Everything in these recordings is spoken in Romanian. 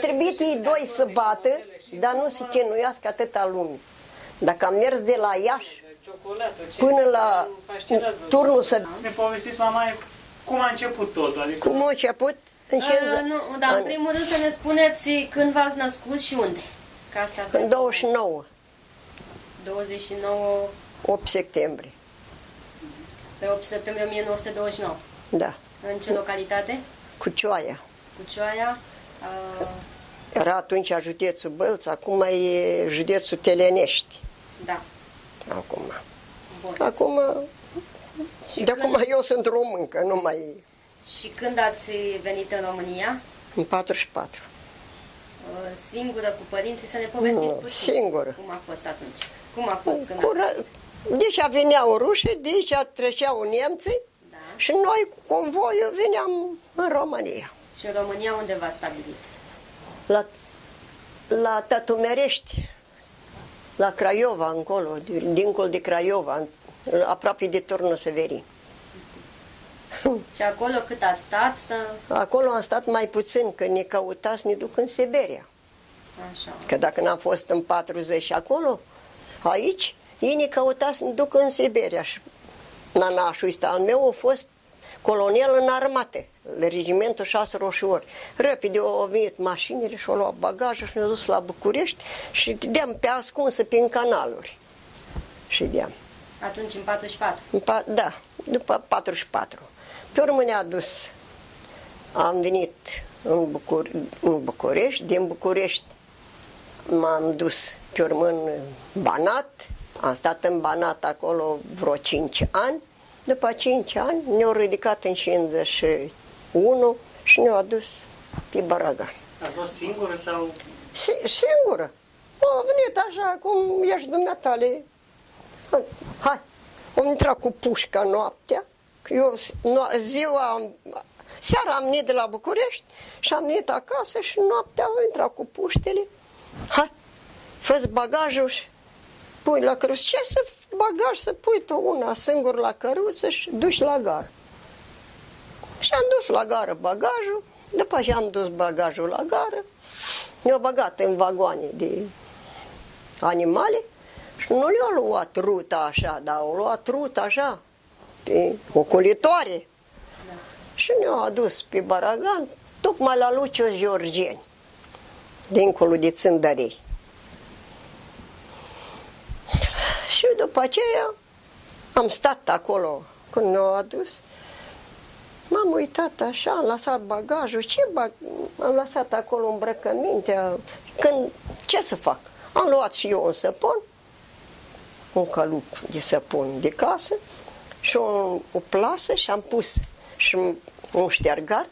Trebuit ei doi să bată, dar nu se chinuiască atâta lume. Dacă am mers de la Iași până la turnul să... Ne povestiți, mama, cum a început totul? Adică... Cum a început? În, uh, nu, dar în primul rând să ne spuneți când v-ați născut și unde. Ca să în 29. 29... 8 septembrie. Pe 8 septembrie 1929? Da. În ce localitate? Cucioaia. Cucioaia. Uh... Era atunci județul Bălț, acum e județul Telenești. Da. Acum. Bun. Acum, și de când... acum eu sunt româncă, nu mai... Și când ați venit în România? În 44. Uh, singură cu părinții, să ne povestiți nu, puțin. Singură. Cum a fost atunci? Cum a fost când Cura... a... Deci veneau rușii, deci treceau nemții da. și noi cu convoiul veneam în România. Și în România unde v-ați stabilit? La, la Tătumerești, la Craiova, încolo, dincolo de Craiova, aproape de Turnul Severin. Și acolo cât a stat să... Acolo am stat mai puțin, că ne căuta să ne duc în Siberia. Așa. Că dacă n-am fost în 40 acolo, aici, ei ne căuta să ne duc în Siberia. Și nanașul ăsta al meu a fost colonel în armate, la regimentul 6 roșiori. Repede au venit mașinile și au luat bagajul și ne-au dus la București și deam pe ascunsă prin canaluri. Și deam. Atunci în 44? În pa- da, după 44. Pe urmă ne-a dus. Am venit în, Bucur- în București, din București m-am dus pe urmă în Banat, am stat în Banat acolo vreo 5 ani. După 5 ani ne-au ridicat în 51 și ne-au adus pe Baragan. A fost singură sau? Si- singură. A venit așa cum ești dumneatale. Hai, am intrat cu pușca noaptea eu ziua, seara am venit de la București și am venit acasă și noaptea am intrat cu puștele. Hai, fă bagajul și pui la căruță. Ce să bagaj să pui tu una singur la căruță și duci la gară? Și am dus la gară bagajul, după ce am dus bagajul la gară, ne-au băgat în vagoane de animale și nu le-au luat ruta așa, dar au luat ruta așa, pe ocolitoare. Da. Și ne-au adus pe Baragan, tocmai la Lucio Georgieni, dincolo de Țândărei. Și după aceea am stat acolo când ne-au adus. M-am uitat așa, am lăsat bagajul, ce bag... am lăsat acolo îmbrăcămintea. Când, ce să fac? Am luat și eu un săpun, un calup de săpun de casă, și o, o plasă și am pus și un ștergar.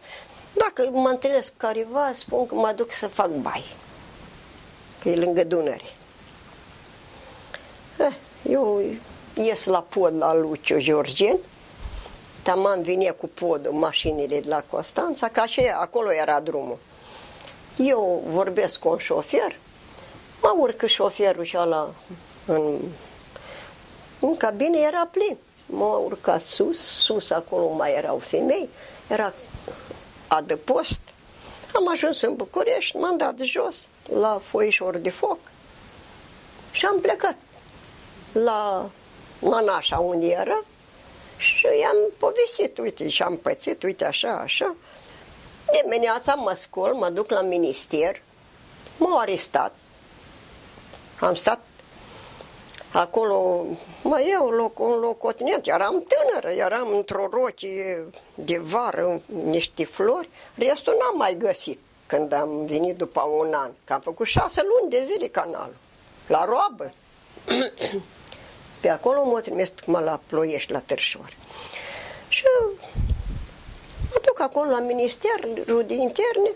Dacă mă întâlnesc cu careva, spun că mă duc să fac bai. Că e lângă Dunăre. Eh, eu ies la pod la Lucio Georgian, tamam vine cu podul mașinile de la Constanța, ca și acolo era drumul. Eu vorbesc cu un șofer, mă urcă șoferul și ăla în, în cabine, era plin m-a urcat sus, sus acolo mai erau femei, era adăpost. Am ajuns în București, m-am dat jos la foișor de foc și am plecat la Manașa unde era și i-am povestit, uite, și am pățit, uite așa, așa. Dimineața mă scol, mă duc la minister, m-au arestat, am stat Acolo mai eu loc, un locotenent, eram tânără, eram într-o rochie de vară, niște flori, restul n-am mai găsit când am venit după un an, că am făcut șase luni de zile canalul, la roabă. Pe acolo mă trimis mă la Ploiești, la Târșoare. Și mă duc acolo la Ministerul de Interne,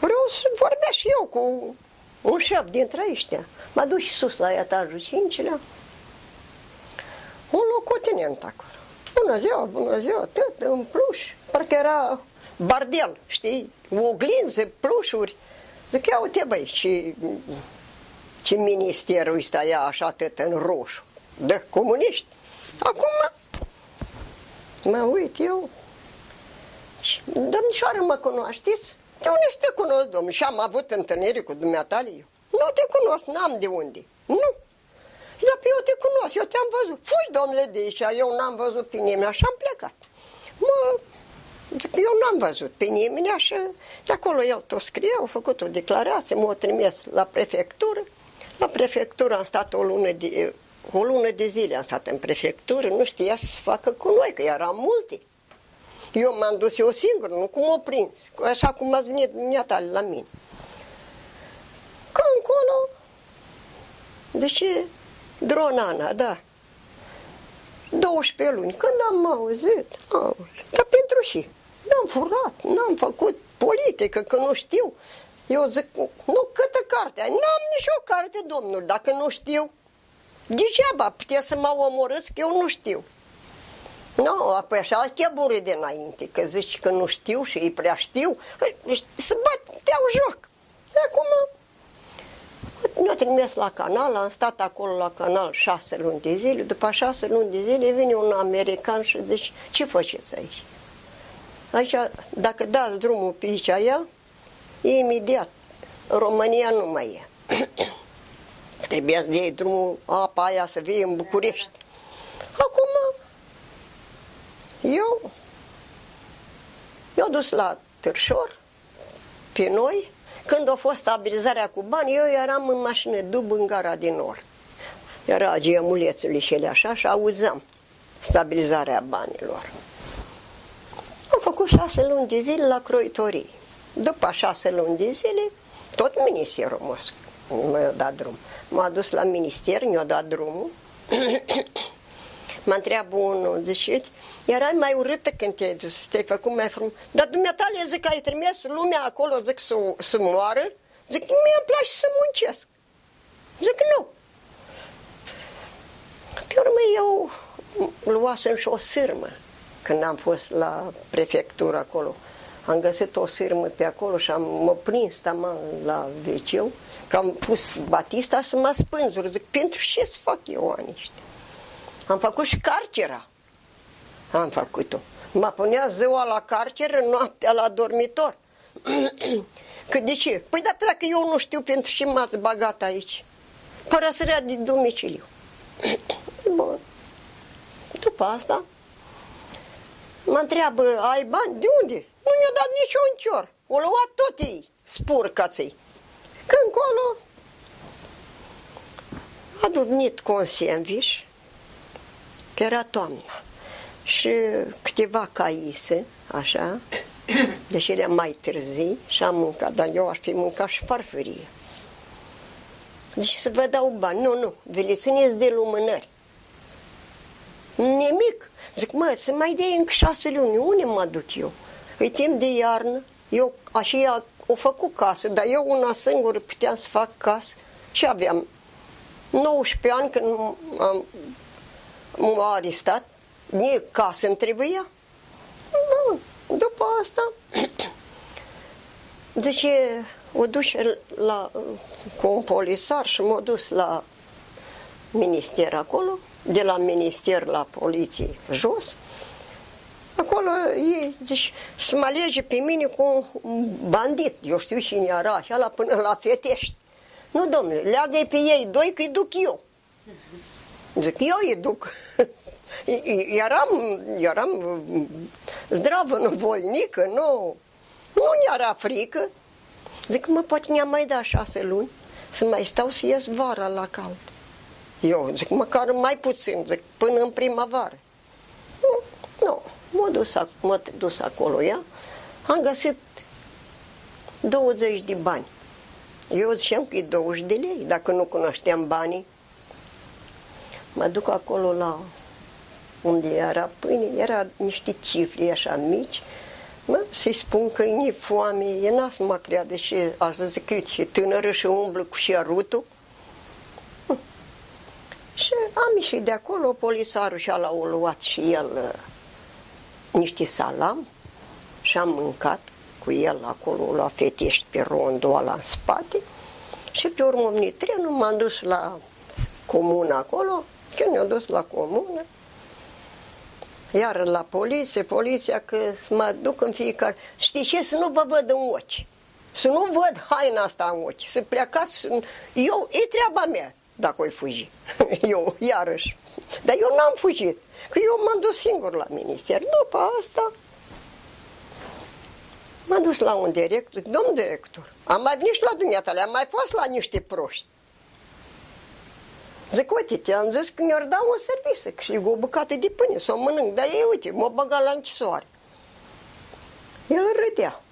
vreau să vorbesc și eu cu un șef dintre ăștia. Mă duc și sus la etajul cincilea. Un locotenent acolo. Bună ziua, bună ziua, tot în pluș. Parcă era bardel, știi? Oglinze, plușuri. Zic, ia uite băi, ce, ce ministerul ăsta ia așa tot în roșu. De comuniști. Acum mă uit eu. Domnișoară, mă cunoașteți? De unde să te cunosc, domnule? Și am avut întâlniri cu dumneata eu. Nu te cunosc, n-am de unde. Nu. Dar pe eu te cunosc, eu te-am văzut. Fugi, domnule, de aici, eu n-am văzut pe nimeni, așa am plecat. Mă, zic, eu n-am văzut pe nimeni, așa, de acolo el tot scrie, au făcut o declarație, m-au trimis la prefectură. La prefectură am stat o lună de, o lună de zile am stat în prefectură, nu știa să se facă cu noi, că eram multe. Eu m-am dus eu singur, nu cum o prins, așa cum ați venit dumneata la mine. Că încolo, deci Dronana, da. 12 luni. Când am auzit, au, dar pentru și, n-am furat, n-am făcut politică, că nu știu. Eu zic, nu, câtă carte ai? N-am nicio carte, domnul, dacă nu știu. Degeaba putea să mă omorâți, că eu nu știu. Nu, apoi așa cheburi de înainte, că zici că nu știu și ei prea știu, deci să bat, te-au joc. Acum ne-a trimis la canal, am stat acolo la canal șase luni de zile, după șase luni de zile vine un american și zice, ce faceți aici? Aici, dacă dați drumul pe aici aia, imediat, România nu mai e. Trebuia să iei drumul, apa aia să vii în București. Acum, eu mi-au dus la Târșor, pe noi, când a fost stabilizarea cu bani, eu eram în mașină dub în gara din nord. Era gemulețul și ele așa și auzăm stabilizarea banilor. Am făcut șase luni de zile la croitorii. După șase luni de zile, tot ministerul Mosc mi-a dat drum. M-a dus la minister, mi-a dat drumul. mă întreabă unul, zice, erai mai urâtă când te-ai dus, te-ai făcut mai frumos. Dar dumneata le zic că ai trimis lumea acolo, zic, să, să moară? Zic, mie îmi place să muncesc. Zic, nu. Pe urmă eu luasem și o sârmă când am fost la prefectură acolo. Am găsit o sârmă pe acolo și am mă prins taman la wc că am pus batista să mă spânzur. Zic, pentru ce să fac eu aniște? Am făcut și carcera. Am făcut-o. Mă punea ziua la carceră, noaptea la dormitor. Că de ce? Păi da, dacă eu nu știu pentru ce m-ați bagat aici. Părăsărea de domiciliu. Bun. După asta, mă întreabă, ai bani? De unde? Nu mi-a dat niciun chior. O luat tot ei, spurcații. Că încolo a venit cu un sandwich că era toamna. Și câteva caise, așa, deși ele mai târzii și am mâncat, dar eu aș fi mâncat și farfurie. Deci să vă dau bani. Nu, nu, velețâneți de lumânări. Nimic. Zic, mă, să mai dea încă șase luni, unde mă duc eu? E timp de iarnă, eu așa o făcut casă, dar eu una singură puteam să fac casă și aveam 19 ani când am m-a arestat, mie casă îmi trebuia. După asta, zice, o duce la, cu un polisar și m-a dus la minister acolo, de la minister la poliție jos. Acolo ei zice, să mă alege pe mine cu un bandit, eu știu cine era, așa la până la fetești. Nu, domnule, leagă pe ei doi că-i duc eu. Zic, eu îi duc. eram, eram zdravă, nu voinică, nu, nu mi-era frică. Zic, mă, poate mi-am mai dat șase luni să mai stau să ies vara la cald. Eu zic, măcar mai puțin, zic, până în primăvară. Nu, nu. M-a dus, m-a dus acolo ea, am găsit 20 de bani. Eu ziceam că e 20 de lei, dacă nu cunoșteam banii. Mă duc acolo la unde era pâine, era niște cifre așa mici, mă, să-i spun că e foame, e n să mă creadă și a zis și tânără și umblă cu șerutul. Hm. Și am ieșit de acolo, polisarul și-a luat și el uh, niște salam și am mâncat cu el acolo la fetești pe rondul ăla în spate și pe urmă venit trenul, m-am dus la comună acolo, când ne-a dus la comună, Iar la poliție, poliția că mă duc în fiecare... Știi ce? Să nu vă văd în ochi. Să nu văd haina asta în ochi. Să plecați... Eu, e treaba mea dacă o fugi. Eu, iarăși. Dar eu n-am fugit. Că eu m-am dus singur la minister. După asta m-am dus la un director. Domn director, am mai venit și la dumneata, am mai fost la niște proști. Zic, uite, te-am zis că mi-ar da un serviciu, că și o bucată de pâine, să o mănânc. Dar ei, uite, m-a băgat la închisoare. El râdea.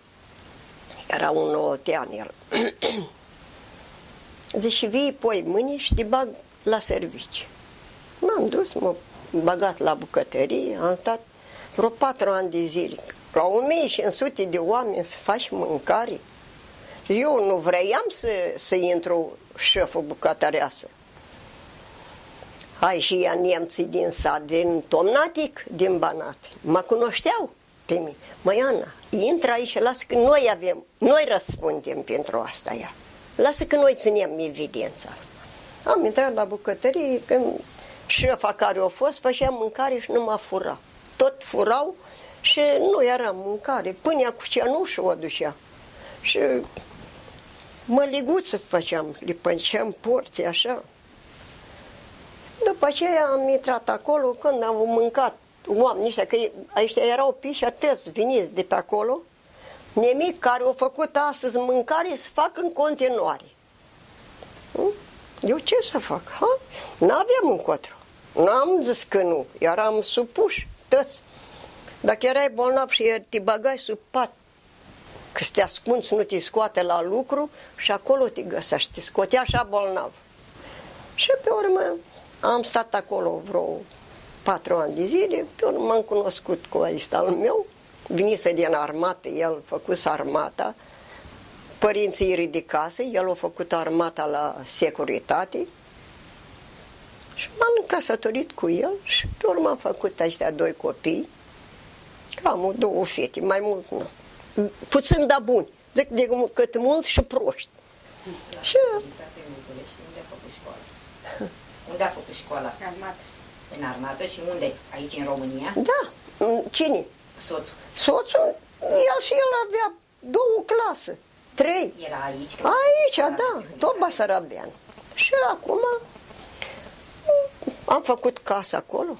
Era un oltean el. Zice, vii poi mâine și te bag la serviciu. M-am dus, m-am băgat la bucătărie, am stat vreo patru ani de zile. La 1500 de oameni să faci mâncare. Eu nu vroiam să, să intru șeful bucătăreasă. Hai și ea nemții din sat, din Tomnatic, din Banat. Mă cunoșteau pe mine. Măi, Ana, intră aici, lasă că noi avem, noi răspundem pentru asta ea. Lasă că noi ținem evidența asta. Am intrat la bucătărie, când șefa care a fost, făcea mâncare și nu mă fura. Tot furau și nu era mâncare. Pâinea cu ceanușă o ducea. Și măliguță făceam, le pânceam porții așa. După aceea am intrat acolo, când am mâncat oamenii ăștia, că ăștia erau piși atâți veniți de pe acolo, nimic care au făcut astăzi mâncare să fac în continuare. Hm? Eu ce să fac? Ha? N-aveam încotro. N-am zis că nu. Eram supuși, toți. Dacă erai bolnav și te băgai sub pat, că te ascunzi, nu te scoate la lucru și acolo te găsești, te scotea așa bolnav. Și pe urmă am stat acolo vreo patru ani de zile, pe urmă m-am cunoscut cu ăsta al meu, venise din armată, el făcuse armata, părinții îi ridicase, el a făcut armata la securitate și m-am căsătorit cu el și pe urmă am făcut ăștia doi copii, am două fete, mai mult nu. Puțin, dar buni. Zic de cât mulți și proști. Și... Unde a făcut școala? Unde a făcut școala? Armată. În armată și unde? Aici în România? Da. Cine? Soțul. Soțul, el și el avea două clase. Trei. Era aici? Aici, da, tot Basarabean. Și acum am făcut casă acolo.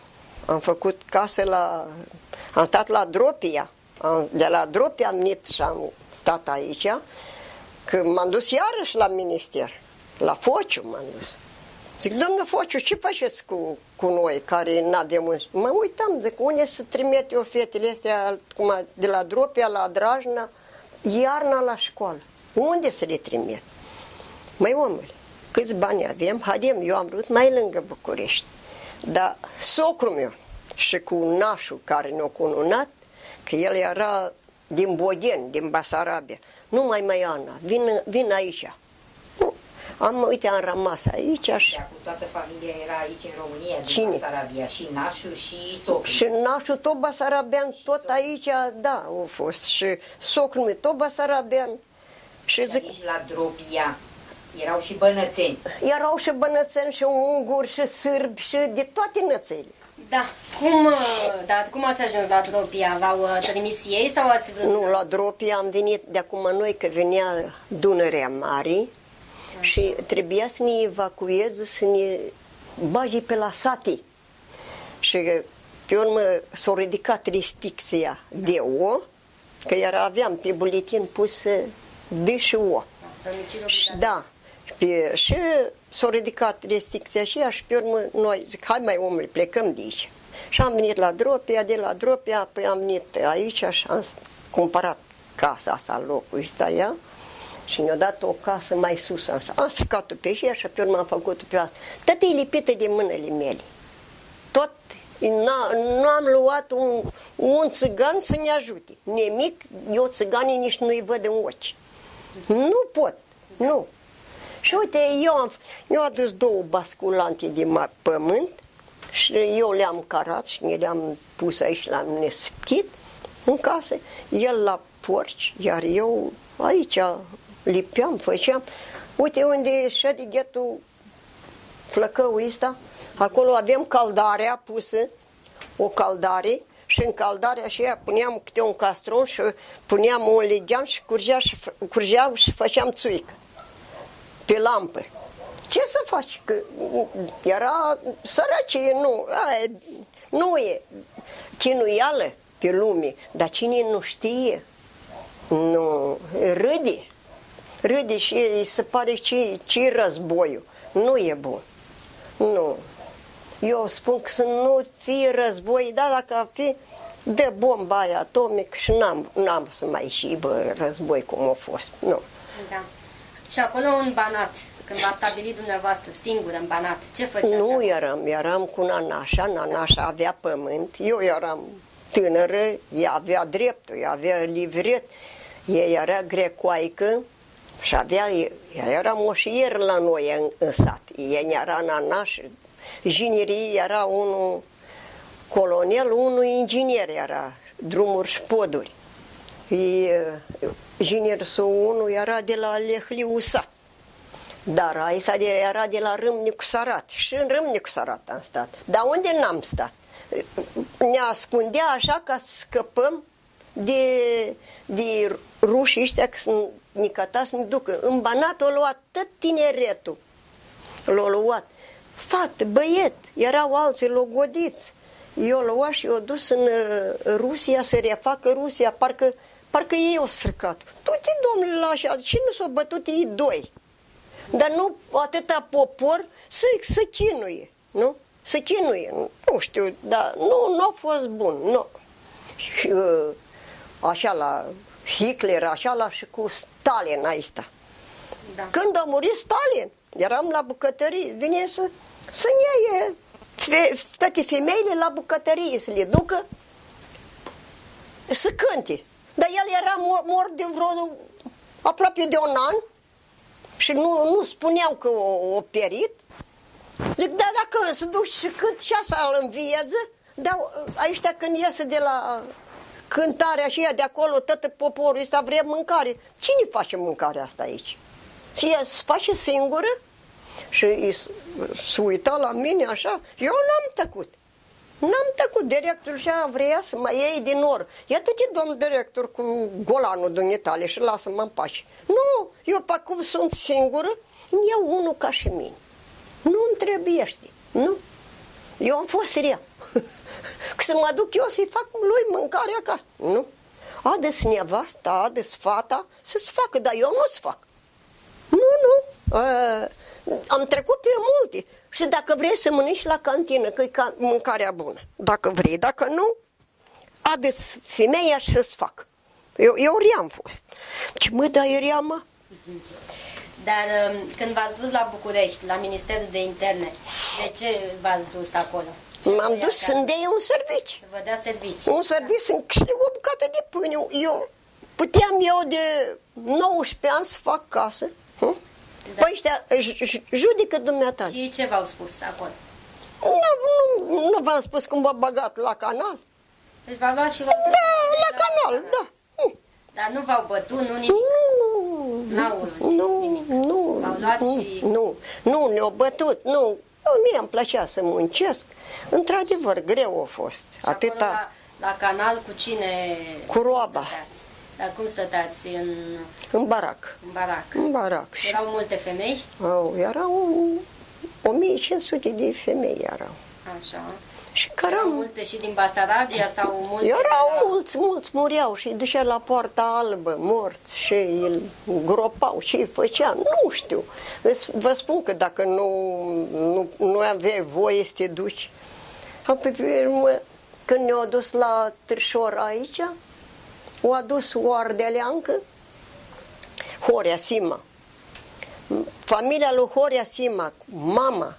Am făcut casă la... Am stat la Dropia. Am, de la Dropia am venit și am stat aici. Că m-am dus iarăși la minister. La Fociu m-am dus. Zic, domnule Fociu, ce faceți cu, cu noi care nu avem un... Mă uitam, zic, unde să trimite o fetele astea cum, de la Dropia la Drajna, iarna la școală. Unde să le trimit? Măi, omule, câți bani avem? Haidem, eu am vrut mai lângă București. Dar socrul meu și cu nașul care ne-a cununat, că el era din Bogen, din Basarabia, nu mai mai Ana, vin, vin aici. Am, uite, am rămas aici și... Cu toată familia era aici în România, din Cine? Basarabia, și nașul și socrul. Și nașul tot basarabean, tot aici, da, au fost. Și socrul meu tot basarabean. Și Și zic, aici la Dropia erau și bănățeni. erau și bănățeni, și unguri, și sârbi, și de toate nățele. Da. Cum, uh, da, cum ați ajuns la Tropia? V-au uh, trimis ei sau ați vrut? Nu, la Dropia am venit de acum noi, că venea Dunărea Mare și trebuia să ne evacueze, să ne bage pe la sate. Și pe urmă s-a ridicat restricția de O, că era, aveam pe buletin pus D și O. Domiciliul Și, obligatoriu. da, pe, și s-a ridicat restricția și ea și pe urmă noi zic, hai mai omule, plecăm de aici. Și am venit la Dropia, de la Dropia, păi am venit aici și am cumpărat casa asta, locul ăsta ea, și ne-a dat o casă mai sus. Am, am stricat-o pe ea și pe urmă am făcut-o pe asta. Tot e lipită de mânele mele. Tot n- nu am luat un, un țigan să ne ajute. Nimic, eu țiganii nici nu-i văd în ochi. Nu pot, nu. Și uite, eu am, eu am adus două basculante de ma- pământ și eu le-am carat și ne le-am pus aici, l-am neschit în casă, el la porci, iar eu aici lipeam, făceam. Uite unde e șadighetul flăcăul ăsta, acolo avem caldarea pusă, o caldare și în caldarea și aia puneam câte un castron și puneam un lighean și curgea și, fă- curgeam și făceam țuică pe lampă. Ce să faci? Că era sărăcie, nu, aia, nu e chinuială pe lume, dar cine nu știe, nu, râde, râde și îi se pare ce, ce războiul. Nu e bun. Nu. Eu spun că să nu fie război, dar dacă ar fi de bomba aia atomică și n-am, n-am să mai ieși bă, război cum a fost. Nu. Da. Și acolo în Banat, când v-a stabilit dumneavoastră singur în Banat, ce făceați? Nu eram, eram cu Nanașa, Nanașa avea pământ, eu eram tânără, ea avea dreptul, ea avea livret, ea era grecoaică și avea, ea era moșier la noi în, în sat, ea era Nanaș, jinerii era unul colonel, unul inginer era, drumuri și poduri. E, Ginersul 1 era de la Lehliu sat. Dar Aisa de, era de la Râmnicu Sarat. Și în Râmnicu Sarat am stat. Dar unde n-am stat? Ne ascundea așa ca să scăpăm de, de rușii ăștia că să ne căta să ne ducă. În Banat o luat tot tineretul. L-a luat. Fată, băiet, erau alții logodiți. Eu l-a luat și i-a dus în uh, Rusia să refacă Rusia, parcă, parcă ei au stricat. Du-te, domnule, la așa, și nu s-au bătut ei doi. Dar nu atâta popor să, să chinuie, nu? Să chinuie, nu știu, dar nu, nu a fost bun, nu. Și uh, așa la Hitler, așa la și cu Stalin aici. Da. Când a murit Stalin, eram la bucătărie, vine să, să ne ia fe, toate femeile la bucătărie, să le ducă să cânte. Dar el era mor, mort de vreo aproape de un an și nu, nu spuneau că o, o pierit. Zic, da, dacă să duci și cât și asta îl învieză, dar aici când iese de la cântarea și ea de acolo, tot poporul ăsta vrea mâncare. Cine face mâncarea asta aici? Și ea se face singură și se uita la mine așa. Eu n-am tăcut. N-am tăcut. Directorul și vrea să mă iei din or. Ia du-te, domn director, cu golanul dumneitale și lasă-mă în pace. Nu, eu pe cum sunt singură, îmi iau unul ca și mine. Nu-mi trebuie, Nu. Eu am fost rea. Că să mă duc eu să-i fac lui mâncare acasă. Nu. Ades nevasta, ades fata să-ți facă, dar eu nu-ți fac. Nu, nu. Uh, am trecut pe multe. Și dacă vrei să mănânci la cantină, că e ca mâncarea bună. Dacă vrei, dacă nu, ades femeia și să-ți fac. Eu, eu rea am fost. Ce mă, da, eu rea, mă? Dar um, când v-ați dus la București, la Ministerul de Interne, de ce v-ați dus acolo? Ce M-am voiați dus să- să-mi dea un servici. Să vă dea servicii. Un serviciu să-mi câștig o bucată de pâine. Eu puteam eu de 19 ani să fac casă. Hm? Da. Păi ăștia j- j- judecă dumneata. Și ce v-au spus acolo? Nu, nu, nu v-am spus cum v-a băgat la canal. Deci v-au luat și v-au Da, la canal, da. Hm. Dar nu v-au bătut, nu nimic. Nu, N-au zis nu, nimic. nu, V-au luat nu, și- nu, nu, ne-au bătut, nu. Eu, mie îmi plăcea să muncesc. Într-adevăr, greu a fost. Și acolo Atâta. La, la canal cu cine Cu roaba. stăteați? Dar cum stăteați în, În barac. în barac? În barac. Și Erau multe femei? au, erau 1500 de femei erau. Așa. Și Și care erau am multe și din Basarabia sau multe Erau de la... mulți, mulți mureau și îi ducea la poarta albă, morți și îl gropau și îi făcea, nu știu. Îți- Vă spun că dacă nu, nu, nu aveai voie să te duci. Apoi pe urmă, când ne-au dus la Târșor aici, o adus o ardeleancă, Horea Sima. Familia lui Horea Sima, cu mama,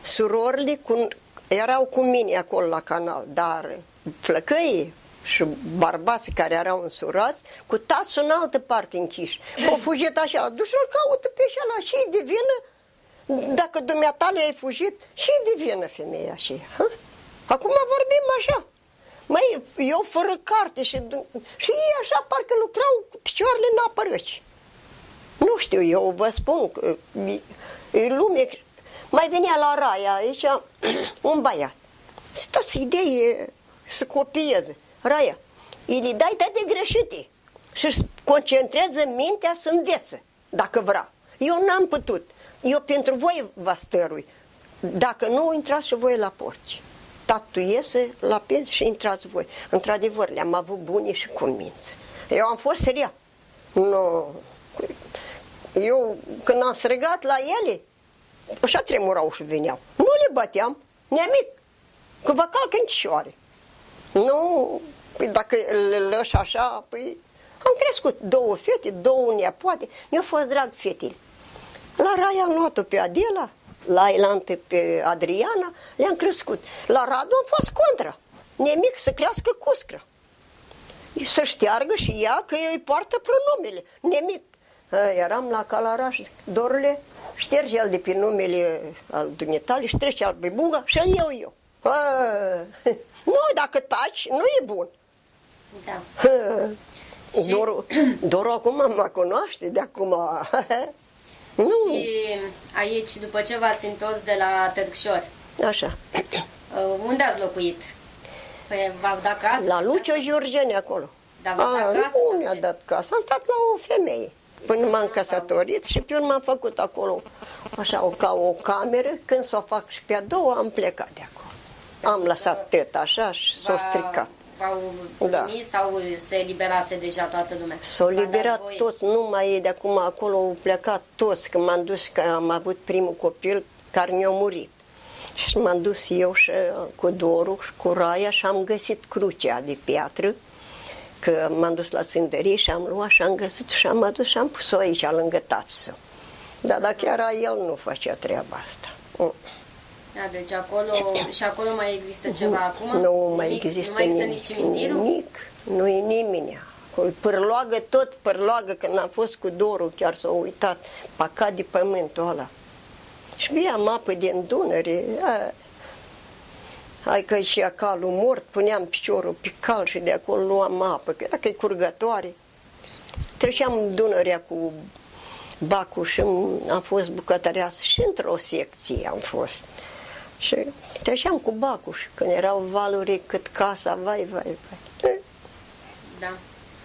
surorile cu, erau cu mine acolo la canal, dar flăcăii și bărbații care erau însurați, cu tați în altă parte închiși. Au fugit așa, duși l caută pe așa și de vină, dacă dumneata le-ai fugit, și de vină femeia și Acum vorbim așa. Măi, eu fără carte și, și ei așa parcă lucrau cu picioarele în apă răci. Nu știu, eu vă spun că e- e lume... Mai venea la Raia aici un băiat. Sunt toți idei să copieze. Raia, îi le dai toate greșite și să concentreze mintea să învețe, dacă vrea. Eu n-am putut. Eu pentru voi vă stărui. Dacă nu, intrați și voi la porci. Tatu iese la pensie și intrați voi. Într-adevăr, le-am avut buni și cu minți. Eu am fost rea. Nu. Eu, când am strigat la ele, așa tremurau și veneau. Nu le bateam, nimic. Că vă calcă în chișoare. Nu, păi dacă le lăși așa, păi am crescut două fete, două neapoate. Mi-au fost drag fetele. La Raia am luat-o pe Adela, la Elante pe Adriana, le-am crescut. La Radu am fost contra. Nimic să crească cuscră. Să șteargă și ea că îi poartă pronumele. Nimic. Eram la Calaraș, Dorule, șterge el de pe numele al dumitale și trece al pe buga și îl iau eu. A, nu, dacă taci, nu e bun. Da. Doru, Doru acum mă cunoaște, de acum... nu. Și aici, după ce v-ați întors de la Târgșor, Așa. uh, unde ați locuit? Păi v-au dat casă? La sau Lucio ce? Giurgeni acolo. Dar v-a dat A, casă nu sau mi-a ce? dat casă. Am stat la o femeie până m-am căsătorit și pe urmă am făcut acolo așa o, ca o cameră. Când s-o fac și pe a doua am plecat de acolo. Am lăsat tăt așa și s-o V-a- stricat. V-au Da. primit sau se eliberase deja toată lumea? S-au V-a dat liberat voie? toți, nu mai e de acum acolo, au plecat toți, că m-am dus, că am avut primul copil care mi-a murit. Și m-am dus eu și uh, cu Doru și cu Raia și am găsit crucea de piatră, că m-am dus la sândărie și am luat și am găsit și am adus și am pus-o aici, lângă tațul. Dar dacă era el, nu făcea treaba asta. Mm. Da, deci acolo, și acolo mai există ceva acum? Nu mai Nimic? există Nu mai există nimic. nici cimitirul? Nimic. Nu e nimeni. Acolo Pârloagă, tot pârloagă, când am fost cu Doru, chiar s-a uitat, pacat de pământul ăla. Și beam apă din Dunăre. a. Hai că și calul mort, puneam piciorul pe cal și de acolo luam apă, că dacă e curgătoare. Treceam Dunărea cu bacul și am fost bucătăreasă și într-o secție am fost. Și treceam cu bacul și când erau valuri cât casa, vai, vai, vai. Eh, Da.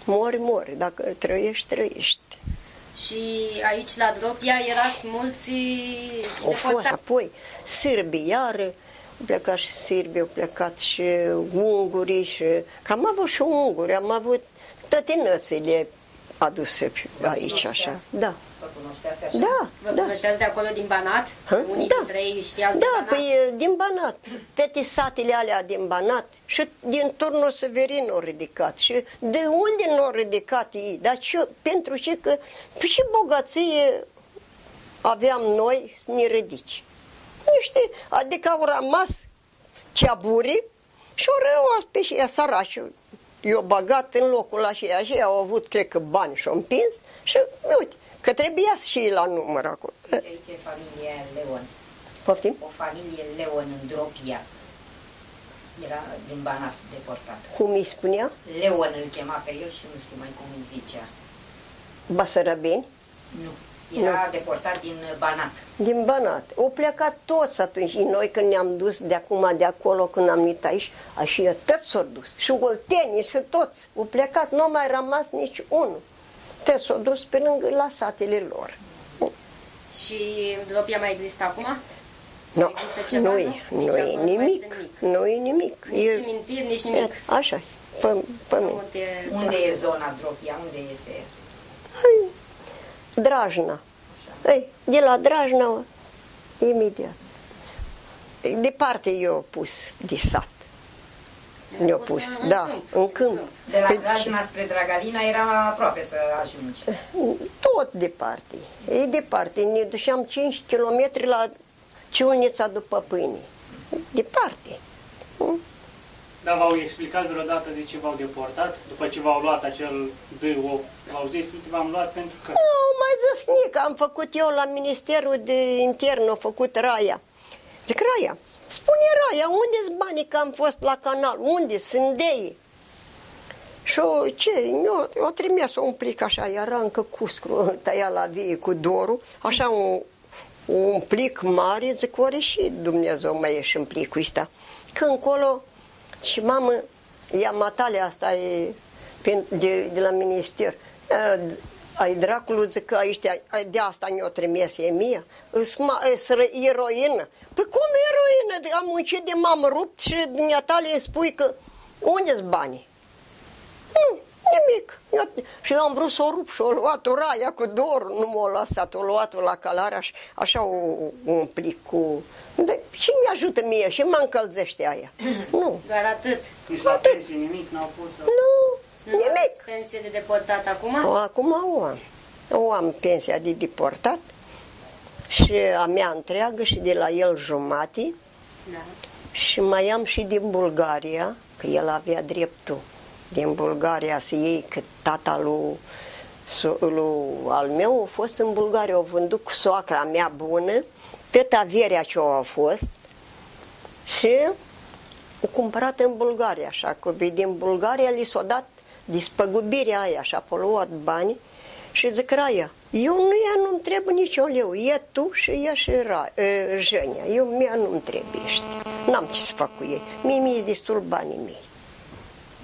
Mori, mori, dacă trăiești, trăiești. Și aici la Dropia erați mulți Au fost deportați. apoi sârbii, iar au plecat și sârbii, au plecat și ungurii și... Că am avut și unguri, am avut toate nățile aduse pe- aici, așa. Da, Vă cunoșteați așa? da, Vă da. cunoșteați de acolo din Banat? Hă? Unii Da. dintre ei știați de Da, Banat? păi e, din Banat. Toate satele alea din Banat și din turnul Severin au ridicat. Și de unde nu au ridicat ei? Dar ce, pentru ce că pe ce bogăție aveam noi să ne ridici? Niște, adică au rămas ceaburi și au rămas pe și ea sărași. Eu bagat în locul ăla și ea, și ei au avut, cred că, bani și au împins și uite, că trebuia și ei la număr acolo. Și aici e familia Leon. Poftim? O familie Leon în Dropia. Era din Banat deportat. Cum îi spunea? Leon îl chema pe el și nu știu mai cum îi zicea. Basărăbeni, Nu. Era deportat din Banat. din Banat. Au plecat toți atunci. Și noi când ne-am dus de acum, de acolo, când am venit aici, așa toți s-au dus. Și oltenii și toți. Au plecat, nu a mai rămas nici unul. Toți s-au dus pe lângă la satele lor. Și Dropia mai există acum? Nu, Există ceva, nu nu? e, Nici nu e acolo nu nimic. este nimic. Nu e nimic. Nici E, cimitir, nici nimic. așa, pe, pe mine. Unde e- Unde e zona Dropia? Unde este? Hai, Drajna. Ei, de la Drajna, imediat. Departe eu pus de sat. Ne-au pus, în da, câmp. în câmp. De la Pe- Drajna spre Dragalina era aproape să ajungi. Tot departe. E departe. Ne duceam 5 km la Ciunița după pâine. Departe. Hm? Dar v-au explicat vreodată de ce v-au deportat? După ce v-au luat acel DO, v-au zis, uite, v-am luat pentru că... Nu, mai zis nic. Am făcut eu la Ministerul de Intern, au făcut Raia. Zic, Raia, spune Raia, unde sunt banii că am fost la canal? Unde? Sunt de Și o, ce, eu, eu trimis un plic așa, era încă cuscru, tăia la vie cu dorul, așa un, un plic mare, zic, oare și Dumnezeu mai ieși în plicul ăsta. Că încolo, și mamă, Ia matale asta e de, de la minister. Ai dracului zic că aici de asta mi-o trimis e mie. Îs eroină. Păi cum eroină? Am muncit de m-am rupt și dumneatale îmi spui că unde-s banii? Nu, nimic. Eu, și eu am vrut să o rup și o luat o raia cu dor, nu m-a lăsat, o luat la calare, așa, așa o, un plic cu... De, și mi ajută mie și mă încălzește aia. nu. Doar atât. Nici la pensii nimic n-au pus? Sau... Nu, nimic. pensie de deportat acum? O, acum o am. O am pensia de deportat și a mea întreagă și de la el jumate. Da. Și mai am și din Bulgaria, că el avea dreptul din Bulgaria să iei, că tata lui, lui al meu a fost în Bulgaria, au vândut cu soacra mea bună, tot averea ce a fost și o cumpărat în Bulgaria, așa că din Bulgaria li s-a dat dispăgubirea aia și a poluat bani și zic Raia, eu nu ea nu-mi trebuie nici o leu, e tu și ea și ra, e, Jenia, eu mie nu-mi trebuie, N-am ce să fac cu ei, mie mi-e destul banii mei.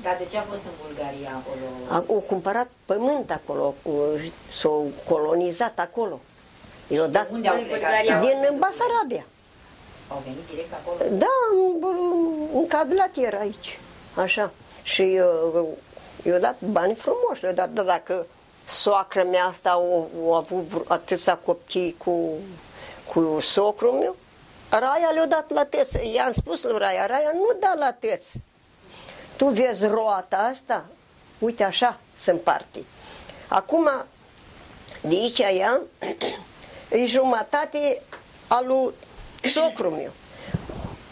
Dar de ce a fost în Bulgaria acolo? Au cumpărat pământ acolo, s-au colonizat acolo. Eu dat unde au plecat? Din Basarabia. Au venit direct acolo? Da, în Cadlat era aici, așa. Și eu, eu dat bani frumoși, le-au dat, dar dacă soacră mea asta au, au avut atâția copii cu, cu socrul meu, Raia le-a dat la teț. I-am spus lui Raia, Raia nu da la teț. Tu vezi roata asta? Uite așa se împarte. Acum, de aici ea, e jumătate a lui socru meu.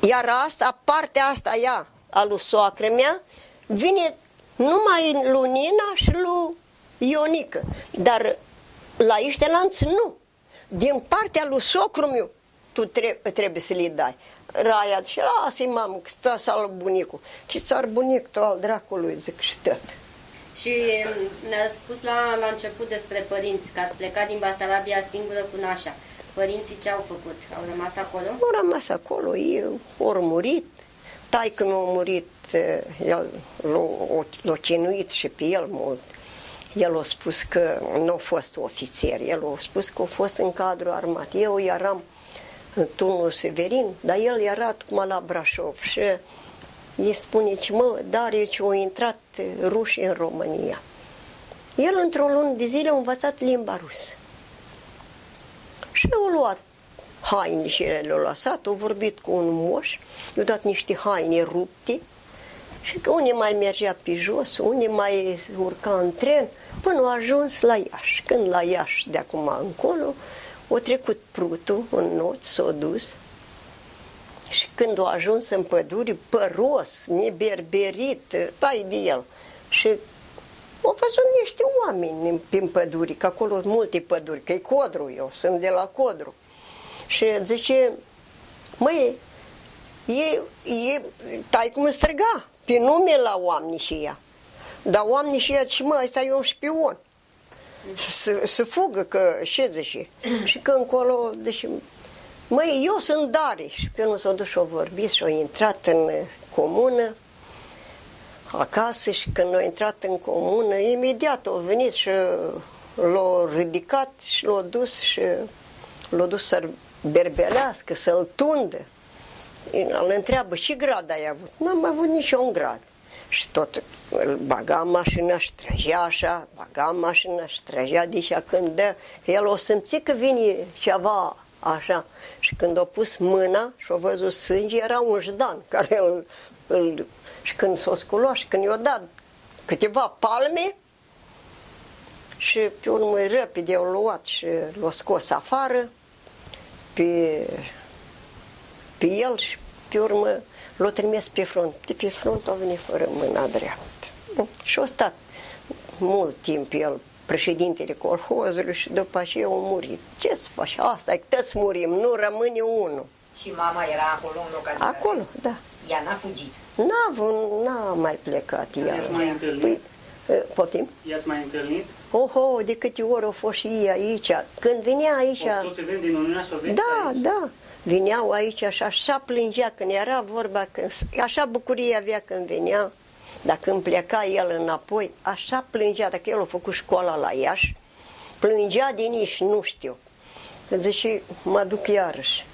Iar asta, partea asta ea, a lui soacră mea, vine numai Lunina și lui Ionică. Dar la Iștelanț nu. Din partea lui socru meu, tu trebuie, trebuie să le dai. Raia și lasă-i mamă, că stă să bunicul. Ce țar bunic tu al dracului, zic și tot. Și ne-a spus la, la început despre părinți, că ați plecat din Basarabia singură cu nașa. Părinții ce au făcut? Au rămas acolo? Au rămas acolo, eu au murit. Taică mi-a murit, el l-a chinuit și pe el mult. El a spus că nu a fost ofițer, el a spus că a fost în cadrul armat. Eu eram în turnul Severin, dar el era acum la Brașov și îi spune că, mă, dar ce au intrat ruși în România. El într-o lună de zile a învățat limba rusă. Și a luat haine și le-a lăsat, a vorbit cu un moș, i-a dat niște haine rupte și că unii mai mergea pe jos, unii mai urca în tren, până a ajuns la Iași. Când la Iași, de acum încolo, o trecut prutul în not, s-a dus și când a ajuns în pădure, păros, neberberit, pai de el. Și au văzut niște oameni prin păduri, că acolo sunt multe păduri, că e Codru, eu sunt de la Codru. Și zice, măi, e, e, tai cum striga, pe nume la oameni și ea. Dar oamenii și ea, și mă, ăsta e un șpion să, să fugă, că ce zice. și că încolo, deci, măi, eu sunt Dari. Și pe urmă s-a dus și a vorbit și a intrat în comună, acasă și când a intrat în comună, imediat a venit și l-a ridicat și l-a dus și l-a dus să berbelească, să-l tundă. Îl întreabă ce grad ai avut? N-am avut niciun grad și tot îl baga în mașină și trăgea așa, baga în mașină și trăgea de și când dă, că el o simți că vine ceva așa și când a pus mâna și a văzut sânge, era un jdan care îl, îl și când s-o sculat și când i-a dat câteva palme și pe urmă repede au luat și l-a scos afară pe, pe el și pe urmă l-a trimis pe front. De pe front a venit fără mâna dreaptă. Și a stat mult timp el președintele colhozului și după aceea a murit. Ce să faci? Asta e, toți murim, nu rămâne unul. Și mama era acolo în localitate? Acolo, da. Ea n-a fugit? N-a, n-a mai plecat ea. I-ați mai întâlnit? Păi, poftim? I-ați mai întâlnit? Oho, de câte ori au fost și ei aici. Când venea aici... O, toți vin din Uniunea Sovietică Da, aici? da vineau aici și așa plângea când era vorba, când, așa bucurie avea când venea. Dar când pleca el înapoi, așa plângea, dacă el a făcut școala la Iași, plângea din nici nu știu. Zice, mă duc iarăși.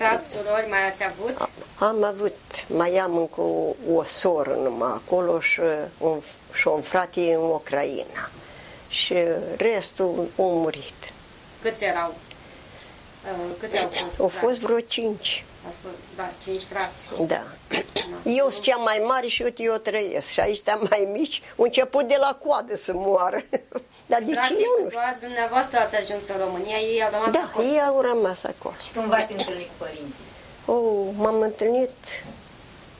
Frați, surori mai ați avut? Am avut, mai am încă o, o soră numai acolo și un, și un frate în Ucraina. Și restul au murit. Câți erau? Uh, Câți au fost? Au fost frați? vreo cinci. Ați fost, da, cinci frați. Da. Eu sunt cea mai mare și uite, eu trăiesc. Și aici mai mici, au început de la coadă să moară. Dar de ce Practic, eu nu știu? doar dumneavoastră ați ajuns în România, ei au rămas Da, acolo. ei au rămas acolo. Și când v-ați întâlnit cu părinții? Oh, m-am întâlnit,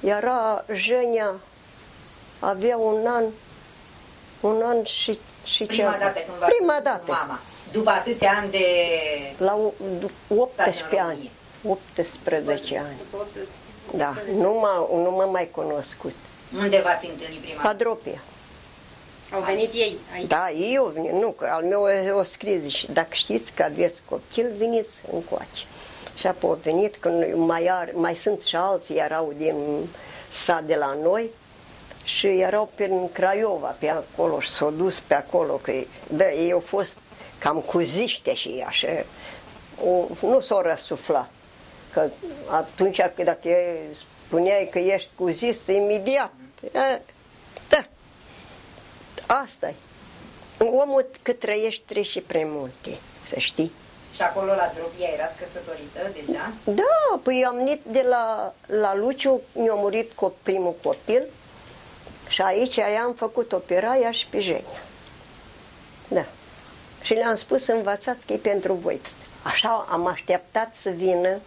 era Jenia, avea un an, un an și, și Prima ceva. dată când v-ați Prima întâlnit cu dată, mama. După atâția ani de... la o- du- Stat 18 în ani. 18 ani. După 18 Da, nu m-a, nu m-a mai cunoscut. Unde v-ați întâlnit prima dată? Padropia. Au venit ei aici. Da, eu vin, nu, că al meu o scris, zice, dacă știți că aveți copil, veniți încoace. Și apoi au venit, când mai, ar, mai sunt și alții, erau din sat de la noi și erau pe în Craiova, pe acolo și s-au dus pe acolo, că da, ei au fost cam cuziște și ei, așa, o, nu s-au răsuflat. Că atunci când dacă e- spuneai că ești cuzist, imediat, e, da, asta e. Omul cât trăiești trece prea multe, să știi. Și acolo la Drobia erați căsătorită deja? Da, păi eu am venit de la, la Luciu, mi-a murit cu primul copil și aici aia am făcut operaia și pe Jenia. Da. Și le-am spus, învățați că e pentru voi. Așa am așteptat să vină,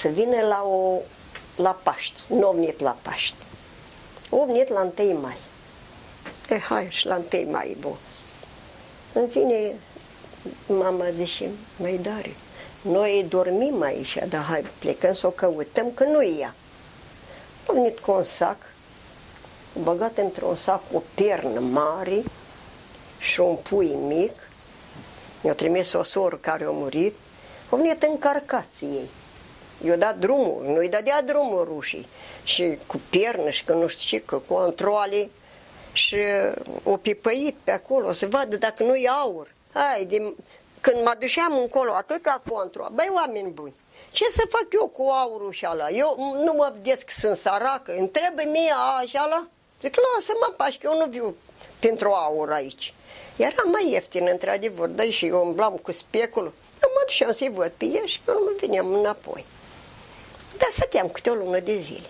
să vină la, o, la Paști. Nu au venit la Paști. Au venit la 1 mai. E, hai, și la 1 mai e bun. În fine, mama zice, mai dare, noi dormim aici, dar hai, plecăm să o căutăm, că nu e ea. A venit cu un sac, a băgat într-un sac o pernă mare și un pui mic. Mi-a trimis o soră care a murit. A venit încarcați ei. I-a dat drumul, nu-i dădea drumul rușii. Și cu pernă și că nu știu ce, că controle. Și o pipăit pe acolo să vadă dacă nu e aur. Hai, de, când mă duceam încolo, atâta control. Băi, oameni buni, ce să fac eu cu aurul și ala? Eu nu mă vedeți că sunt săracă, îmi trebuie mie așa ala? Zic, lasă-mă, pași, că eu nu viu pentru aur aici. Era mai ieftin, într-adevăr, dar și eu umblam cu speculul. Eu mă duceam să-i văd pe ei și eu nu veneam înapoi. Dar stăteam câte o lună de zile.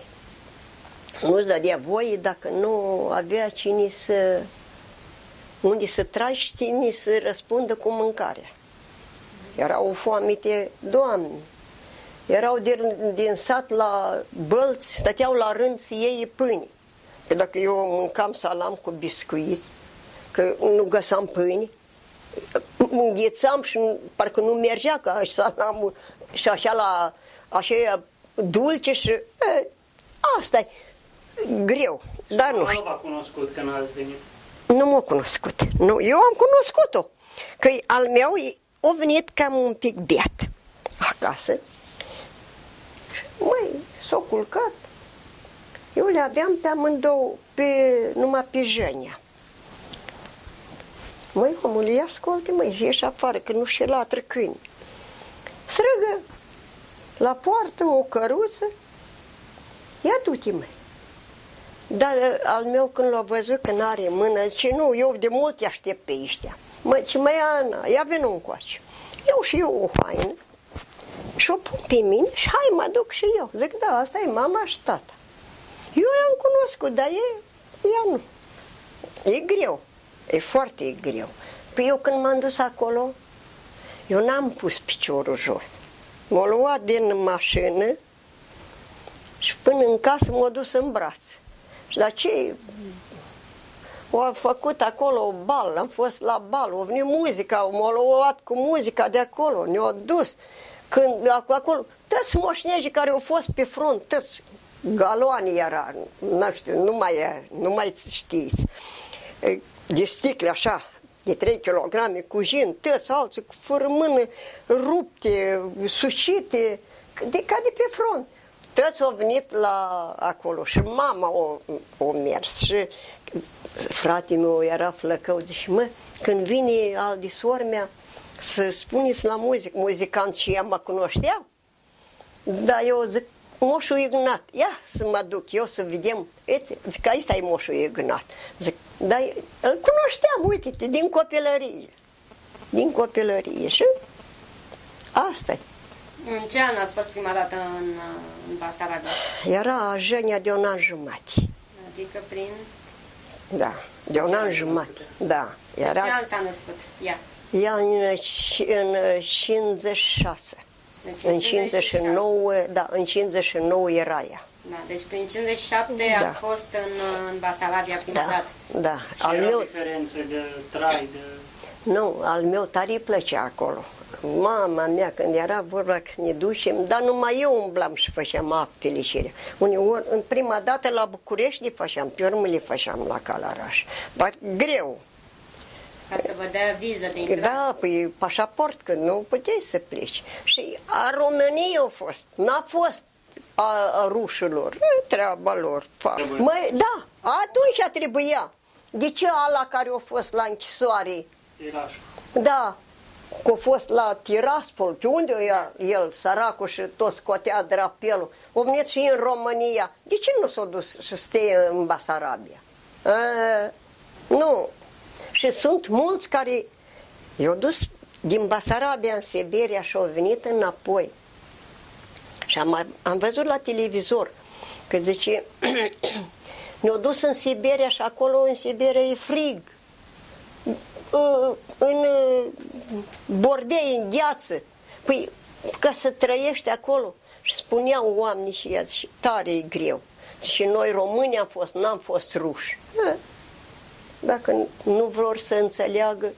Nu-ți dădea voie dacă nu avea cine să... unde să tragi, cine să răspundă cu mâncarea. Era o foamete, Doamne! Erau din, din sat la bălți, stăteau la rând să iei pâine. Că dacă eu mâncam salam cu biscuiți, că nu găsam pâine, înghețam și nu- parcă nu mergea ca salamul și așa la așa dulce și e, asta e greu, dar nu Mama știu. nu v-a cunoscut când ați venit. Nu m-a cunoscut. Nu, eu am cunoscut-o. Că al meu e- a venit cam un pic beat acasă. Și, măi, s-a culcat. Eu le aveam pe amândouă, pe, numai pe Jenia. Măi, omul, ia asculte, măi, și ieși afară, că nu și latră câini. Străgă la poartă o căruță, ia du-te, măi. Dar al meu când l-a văzut că n-are mână, zice, nu, eu de mult îi aștept pe ăștia. Mă, ce mai Ana, ia vină încoace. Eu și eu o haină și o pun pe mine și hai, mă duc și eu. Zic, da, asta e mama și tata. Eu i-am cunoscut, dar e, ea nu. E greu, e foarte greu. Păi eu când m-am dus acolo, eu n-am pus piciorul jos. M-a luat din mașină și până în casă m-a dus în braț. Și la ce au făcut acolo bal, am fost la bal, a venit muzica, m-au luat cu muzica de acolo, ne-au dus. Când acolo, toți moșnegii care au fost pe front, toți galoani era, nu știu, nu mai, e, nu mai știți. E, De sticle așa, de 3 kg cu gin, toți alții fără mână, rupte, sușite, de, ca de pe front. Toți au venit la acolo și mama o, o mers și fratele meu era flăcău, zice, mă, când vine aldisor mea să spuneți la muzică, muzicant și ea mă cunoștea, dar eu zic, moșul Ignat, ia să mă duc eu să vedem, Uite, zic, aici e moșul Ignat. Zic, dar îl cunoșteam, uite din copilărie, din copilărie și asta -i. În ce an ați fost prima dată în, în Basarabia? Era jenia de un an jumate. Adică prin... Da, de un an jumate, da. Era... Ce an s-a născut ea? Ea în, în 56. Deci în 59, da, în 59 era ea. Da, deci prin 57 da. ați fost în, în Basarabia prima da, dată. Da, Și al meu... diferențe de trai, de... Nu, al meu tare îi plăcea acolo. Mama mea, când era vorba că ne ducem, dar numai eu umblam și făceam actele și Uneori, în prima dată la București le făceam, pe urmă le făceam la Calaraș. Dar greu. Ca să vă dea viză de intrare. Da, păi pașaport, că nu puteai să pleci. Și a României a fost, n-a fost a, a rușilor. E treaba lor. Măi, da, atunci trebuia. De ce ala care a fost la închisoare? Era Da, că a fost la Tiraspol, pe unde era el, săracul și tot scotea drapelul, a venit și în România. De ce nu s-a dus și stă în Basarabia? A, nu. Și sunt mulți care i-au dus din Basarabia în Siberia și au venit înapoi. Și am, am văzut la televizor că zice, ne-au dus în Siberia și acolo în Siberia e frig în bordei, în gheață. Păi, ca să trăiești acolo. Și spuneau oamenii și ea, și tare e greu. Și noi români am fost, n-am fost ruși. Dacă nu vor să înțeleagă,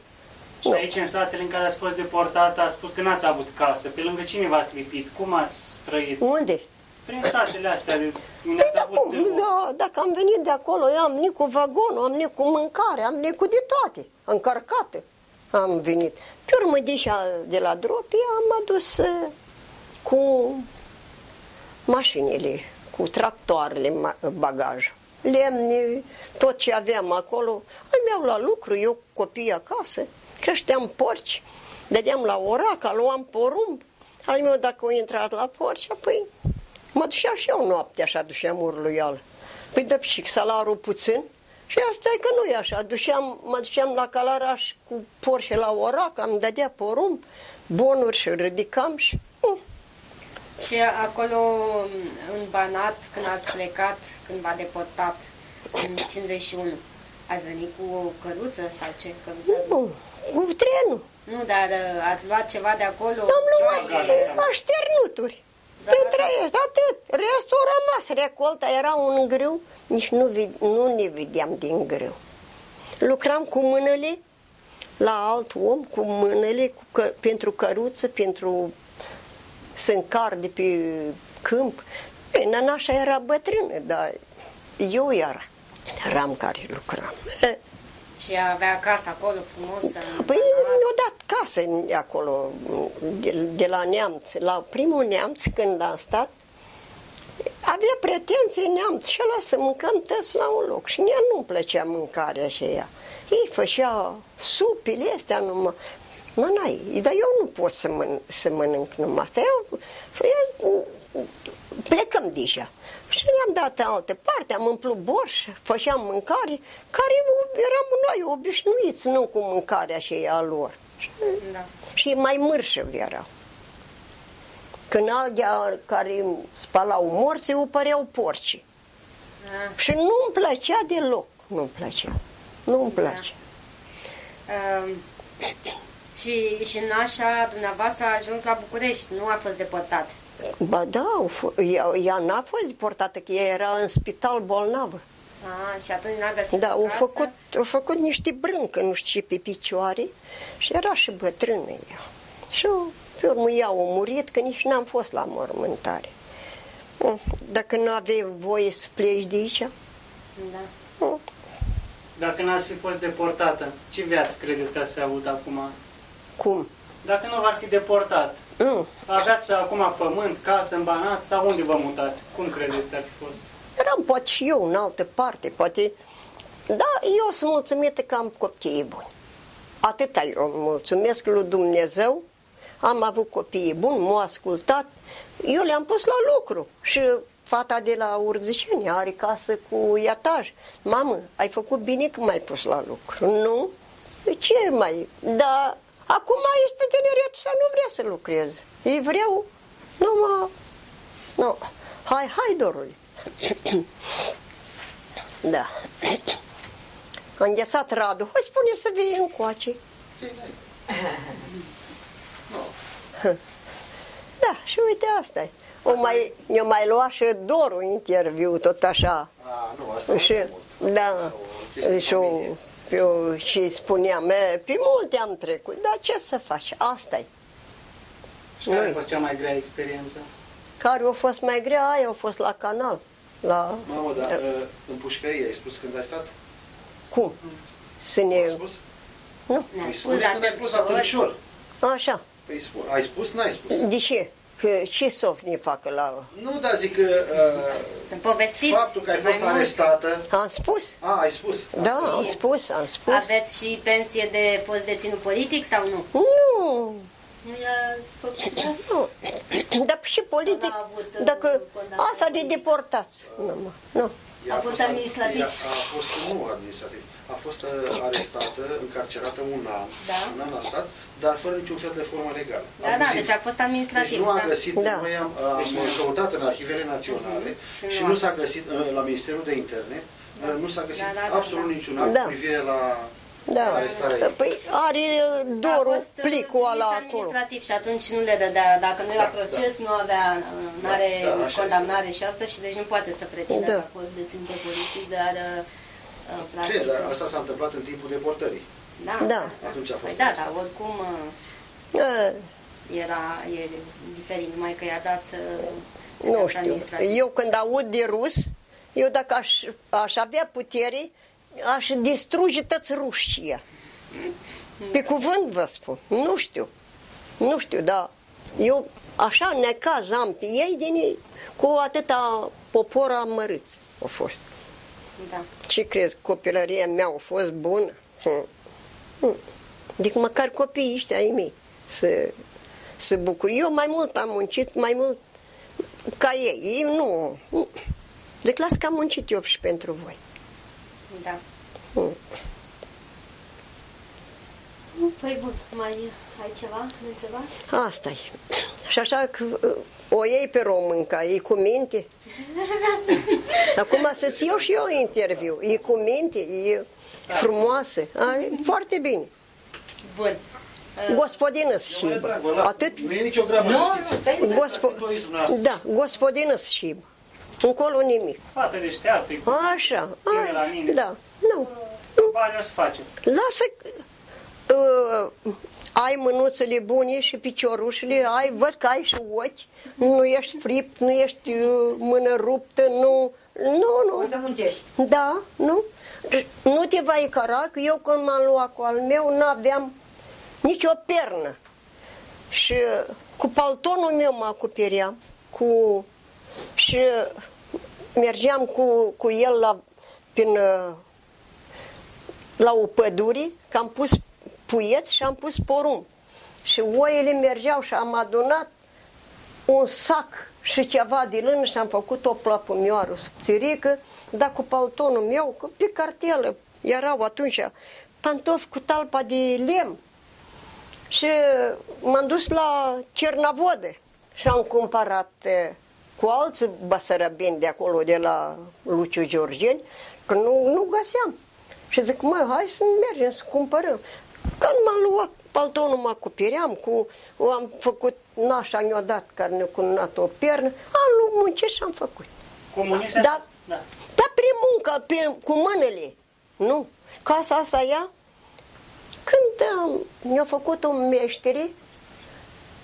și nu. aici, în satele în care ați fost deportat, ați spus că n-ați avut casă. Pe lângă cine v-ați lipit? Cum ați trăit? Unde? Prin satele astea. De, păi da, cum? Da, dacă am venit de acolo, eu am venit cu vagonul, am venit cu mâncare, am venit cu de toate, încărcate. Am venit. Pe urmă, de la Dropi, am adus uh, cu mașinile, cu tractoarele bagaj, lemne, tot ce aveam acolo. Îmi iau la lucru, eu cu copiii acasă, creșteam porci, dădeam la oraca, luam porumb. Al meu, dacă au intrat la porci, apoi Mă duceam și eu noaptea așa, duceam urluială. Păi dă și salarul puțin și asta e că nu e așa. Duceam, mă duceam la Calaraș cu Porsche la Orac, am dădea porumb, bonuri și ridicam și... Uh. Și acolo, în Banat, când ați plecat, când v-a deportat, în 51, ați venit cu o căruță sau ce căruță? Nu, cu trenul. Nu, dar uh, ați luat ceva de acolo? Am luat așternuturi. Da, trăiesc, atât. Restul a rămas. Recolta era un grâu, nici nu, nu ne vedeam din grâu. Lucram cu mânele la alt om, cu mânele cu că, pentru căruță, pentru să încar de pe câmp. Ei, nanașa era bătrână, dar eu era, eram care lucram. Și avea casă acolo frumoasă? Păi mi-au dat casă acolo, de, de la neamț. La primul neamț, când am stat, avea pretenții neamț și ăla să mâncăm toți la un loc. Și mie nu-mi plăcea mâncarea și ea. Ei făcea supile astea numai. Nu, n-ai, dar eu nu pot să, mân- să mănânc numai asta. Eu, eu plecăm deja. Și ne-am dat în altă parte, am umplut borș, făceam mâncare, care eram noi obișnuiți, nu cu mâncarea și a lor. Da. Și mai mârșă erau. Când alghea care spalau morții, o păreau porci. Da. Și nu-mi plăcea deloc. Nu-mi plăcea. Nu-mi da. place. Da. Uh, și, și nașa dumneavoastră a ajuns la București, nu a fost deportat. Ba da, ea, ea n-a fost deportată, că ea era în spital bolnavă. Ah, și atunci n-a găsit Da, au făcut, au făcut niște brâncă, nu știu ce, pe picioare și era și bătrână ea. Și pe urmă ea a murit, că nici n-am fost la mormântare. Mm, dacă nu aveai voie să pleci de aici? Da. Mm. Dacă n-ați fi fost deportată, ce viață credeți că ați fi avut acum? Cum? Dacă nu v-ar fi deportat, Nu. Aveați acum pământ, casă în Banat sau unde vă mutați? Cum credeți că ar fi fost? Eram poate și eu în altă parte, poate... Da, eu sunt mulțumită că am copii buni. Atâta eu mulțumesc lui Dumnezeu. Am avut copii buni, m-au ascultat. Eu le-am pus la lucru. Și fata de la Urziceni are casă cu iataj. Mamă, ai făcut bine că m-ai pus la lucru. Nu? Ce mai? Da, acum este tineret și nu vrea să lucreze. Ei vreau numai... Nu. Hai, hai, dorule. da. A înghețat Radu. Hai spune să vii încoace. Da, și uite asta e. O mai, eu mai lua și Doru un interviu, tot așa. A, nu, asta Și, nu mult. da, O chestie și, o, familie. eu, și spuneam, "E, pe multe am trecut, dar ce să faci, asta e. Și care a Nu. fost cea mai grea experiență? Care a fost mai grea, aia a fost la canal. La, Mamă, dar uh, în pușcărie ai spus când ai stat? cum? Să Ai ne... spus? Nu, Ne-a Păi spus spune când ai fost la Târșor. Târșor. așa. Păi spun, ai spus, n-ai spus. De ce? Că ce să ne facă la... Nu, dar zic că uh, Să povestiți faptul că ai mai fost mult. arestată... Am spus? A, ai spus. Da, am spus, am spus. Aveți și pensie de fost deținut politic sau nu? Nu, Nu i-a făcut și asta? nu. Dar și politic, N-a avut, uh, dacă condamnare. asta de deportați. Nu, mă, nu. Ea A fost administrativ? ea A fost, nu administrativ. A fost uh, arestată, încarcerată un an. Da. Un an a stat, dar fără niciun fel de formă legală. Da, da, Abuziv. deci a fost administrativ. Deci nu a da. găsit, Da. noi am, am căutat în arhivele naționale Și și nu nu a s-a găsit. găsit uh, la Ministerul de Interne, uh, nu s-a găsit Da, da, da, absolut da. niciun act Da. cu privire la Da. arestarea ei. Păi are A dorul fost, uh, plicul ăla trimis acolo. administrativ și atunci nu le dădea, dacă nu era Da, proces, nu avea, nu are Da, da, așa condamnare și asta și deci nu poate să pretindă Da. că a fost deținut politic, dar uh, Bine, practic... dar asta s-a întâmplat în timpul deportării. Da, Da. Atunci a fost Păi da, arestat. dar oricum uh, Eh, era e diferit, numai că i-a dat uh, Nu pedeapsa știu. administrativă. Eu când aud de rus, eu dacă aș, aș avea putere, aș distruge toți rușia. Pe cuvânt vă spun. Nu știu. Nu știu, dar eu așa necaz am pe ei din ei, cu atâta popor amărâți au fost. Da. Ce crezi, copilăria mea a fost bună? Hm. Hm. Adică măcar copiii ăștia ai mei să, să bucur. Eu mai mult am muncit, mai mult ca ei. Ei nu. nu. Zic, las că am muncit eu și pentru voi. Da. Hm. Păi bun, mai ai ceva de întrebat? asta e. Și așa că uh, o iei pe românca, e cu minte. Acum să-ți iau și eu interviu. E cu minte, e frumoasă. A, e foarte bine. Bun. Gospodină și Eu mă retrag, vă las. Atât Nu e nicio grabă Nu, să nu, știți. stai liniștit. Gospo... Turistul dumneavoastră. Da, gospodină și Încolo nimic. Fată deșteaptă, cu Așa. Ține a, la mine. Da, nu. bani o să facem. Lasă uh, ai mânuțele bune și piciorușele, ai, văd că ai și ochi, nu ești fript, nu ești uh, mână ruptă, nu, nu, O nu. să muncești. Da, nu? Nu te va icara că eu când m-am luat cu al meu nu aveam nicio pernă. Și cu paltonul meu mă acopeream, cu, și mergeam cu, cu el la, prin, uh, la o pădure, că am pus puieți și am pus porumb. Și oile mergeau și am adunat un sac și ceva de lână și am făcut o plăpumioară subțirică, dar cu paltonul meu, cu pe cartelă, erau atunci pantofi cu talpa de lemn. Și m-am dus la Cernavodă și am cumpărat eh, cu alți basarabeni de acolo, de la Luciu Georgeni, că nu, nu găseam. Și zic, măi, hai să mergem să cumpărăm. Când m-am luat paltonul, mă acopeream cu, am făcut, nașa mi-a dat, care ne-a cununat o pernă, am luat munce și am făcut. Comunist? Da. da. Dar prin muncă, pe, cu mâinile, nu. Casa asta ea, când um, ne-a făcut un meștere,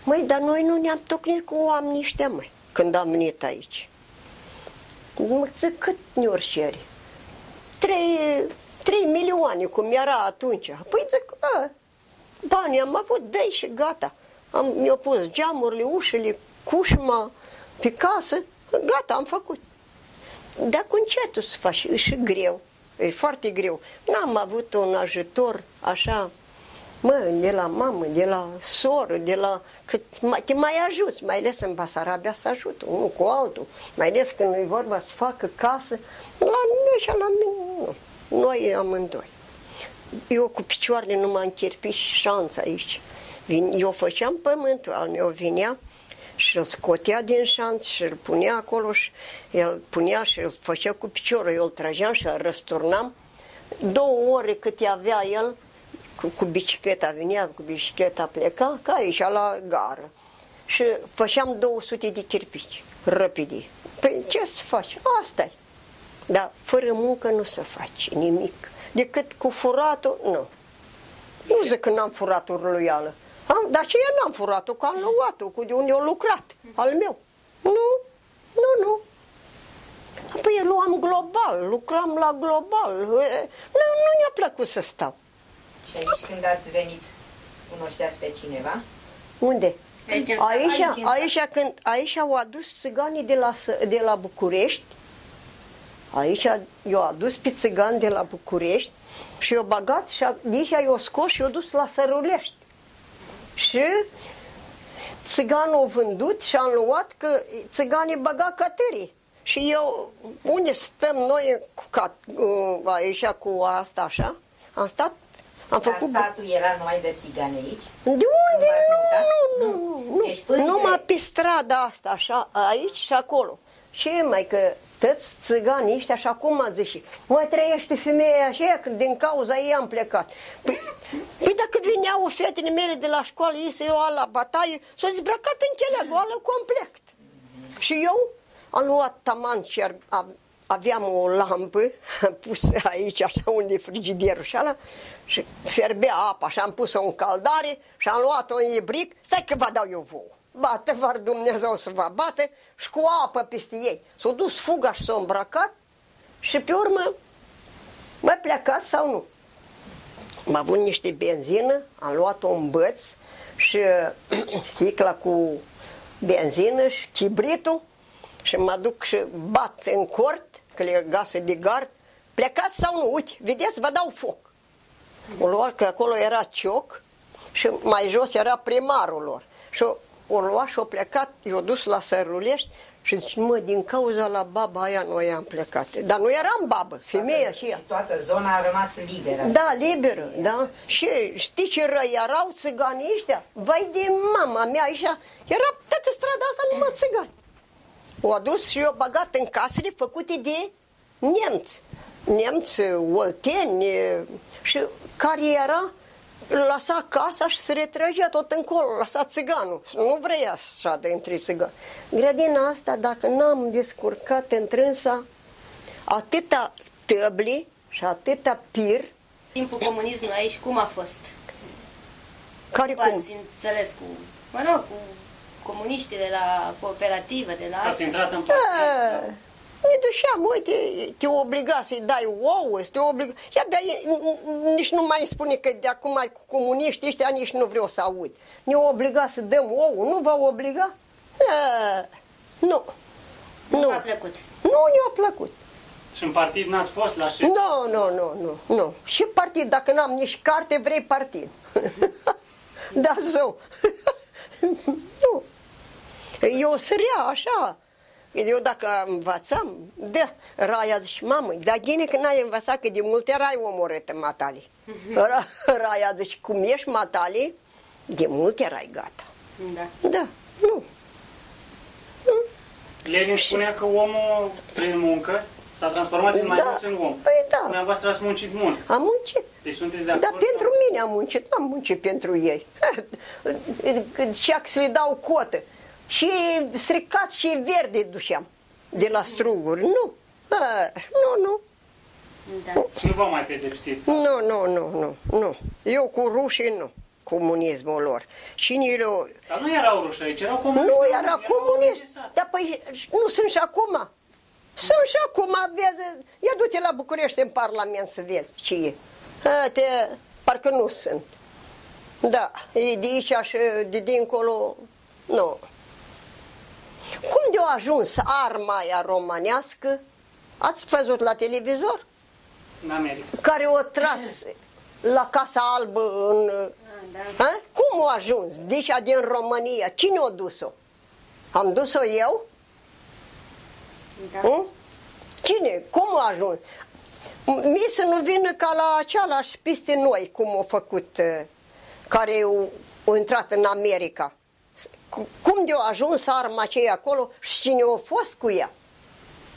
măi, dar noi nu ne-am tocnit cu oamenii ăștia, măi, când am venit aici. Mă zic, cât ne-or cere? Trei, trei milioane, cum era atunci. Păi zic, a, banii am avut, dă și gata. am, mi-au pus geamurile, ușile, cușma pe casă, gata, am făcut. Dar cu încetul să faci, e și greu, e foarte greu. N-am avut un ajutor așa, mă, de la mamă, de la soră, de la... Cât mai, te mai ajuți, mai ales în Basarabia să ajută, unul cu altul, mai ales când nu-i vorba să facă casă, la noi și la mine, nu. Noi amândoi. Eu cu picioarele nu m-am cherpit și șanța aici. Vin, eu făceam pământul, al meu vinea și îl scotea din șanț și îl punea acolo și el punea și îl făcea cu piciorul, eu îl trageam și îl răsturnam. Două ore cât avea el, cu, cu bicicleta, venea cu bicicleta, pleca, ca aici, la gară. Și făceam 200 de chirpici, rapide. Păi ce să faci? asta -i. Dar fără muncă nu se face nimic. Decât cu furatul, nu. Nu zic că n-am furat urluială. Am, dar ce eu n-am furat-o, că am luat-o, cu de unde eu lucrat, al meu. Nu, nu, nu. Păi eu luam global, lucram la global. Nu, nu mi-a plăcut să stau. Și aici când ați venit, cunoșteați pe cineva? Unde? Aici, în Aici, Aici, în sat. aici, când, aici au adus țiganii de la, S- de la București, aici eu adus pe țigani de la București și eu bagat și a- de aici eu scos și eu dus la Sărulești. Și țiganul a vândut și am luat că țiganii băga catării. Și eu, unde stăm noi cu, cat, uh, aici cu asta așa, am stat, am Dar făcut... satul era numai de țigani aici? De unde? v-ați mutat? Nu, nu, nu, nu. Deci până- Numai pe strada asta, așa, aici și acolo. Ce mai că toți țiganii ăștia și acum a zis și mai trăiește femeia așa, că din cauza ei am plecat. Păi, păi dacă veneau fetele mele de la școală, ei să iau la bataie, s-au zbracat în chelea goală complet. Și eu am luat taman și ar- a- aveam o lampă pusă aici, așa unde e frigiderul și ala, și fierbea apa și am pus-o în caldare și am luat-o în ibric, stai că vă dau eu vouă. Bate, var Dumnezeu să vă bate și cu apă peste ei. S-a dus fuga și s-a îmbrăcat și pe urmă mai plecat sau nu. Am avut niște benzină, am luat-o în băț și sticla cu benzină și chibritul și mă duc și bat în cort, că le gasă de gard, plecați sau nu, uite, vedeți, vă dau foc. O luat, că acolo era cioc și mai jos era primarul lor. Și o, o luat și o plecat, i-o dus la Sărulești și zice, mă, din cauza la baba aia noi am plecat. Dar nu eram babă, femeia și ea. Și toată zona a rămas liberă. Da, liberă, da. Și știi ce răi erau țiganii ăștia? Vai de mama mea, aici era toată strada asta numai țigani. O adus și eu bagat în casele făcute de nemți. Nemți, olteni și care era lăsa casa și se retrăgea tot încolo, lăsa țiganul. Nu vrea așa de între țigani. Grădina asta, dacă n-am descurcat întrânsa, atâta tăbli și atâta pir, Timpul comunismului aici cum a fost? care cum? Ați înțeles cu, mă rog, cu comuniștii de la cooperativă, de la Ați asta. intrat în Da, partid? Ne dușeam, uite, te obliga să-i dai ouă, să te obliga... Ia, dar e- nici nu mai spune că de acum cu comuniști ăștia nici nu vreau să aud. Ne obliga să dăm ouă, nu va obliga? A, nu. Nu Nu. v-a plăcut. Nu ne-a plăcut. Și în partid n-ați fost la șef? Nu, nu, nu, nu, nu. Și partid, dacă n-am nici carte, vrei partid. da, zău. nu. Eu sărea așa. Eu dacă învățam, da, Raia zice, mamă, dar gine că n-ai învățat că de multe rai omorâtă matale. Ra- Raia zice, cum ești matale, de multe erai gata. Da. Da, nu. Lenin spunea că omul, prin muncă, s-a transformat din mai Da. mulți în om. Păi da. Dumneavoastră ați muncit mult. Am muncit. Deci sunteți de Dar acord? pentru mine am muncit, n-am muncit pentru ei. Cea că să le dau cotă. Și stricat și verde dușeam de la struguri. Nu. A, nu, nu. Da. Și nu vă mai pedepsiți. Nu, nu, nu, nu, nu. Eu cu rușii nu. Comunismul lor. Cine le Dar nu erau ruși aici, erau comuniști. Nu, erau era comunist. organizați. Dar păi nu sunt și acum. Sunt și acum, vezi, ia du-te la București în Parlament să vezi ce e. A, te, parcă nu sunt. Da, e de aici și de dincolo, nu. Cum de-a ajuns arma aia românească? Ați văzut la televizor? În America. Care o tras la Casa Albă în... Ah, da. A? Cum a ajuns? Deci din România. Cine a dus-o? Am dus-o eu? Da. Hm? Cine? Cum a ajuns? Mie să nu vină ca la același peste noi, cum au făcut, eh, care au, au intrat în America. Cu- Cum de-a ajuns arma aceea acolo și cine a fost cu ea?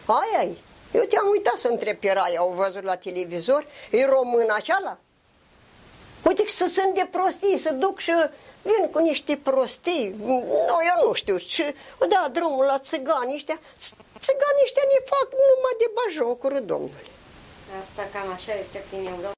aia -i. Eu te-am uitat să întreb pe Raia, au văzut la televizor, e român acela? Uite că să sunt de prostii, să duc și vin cu niște prostii. Nu, eu nu știu. Și da drumul la țigani ăștia. Țiganii ăștia ne fac numai de bajocură, domnule. Asta cam așa este prin Europa.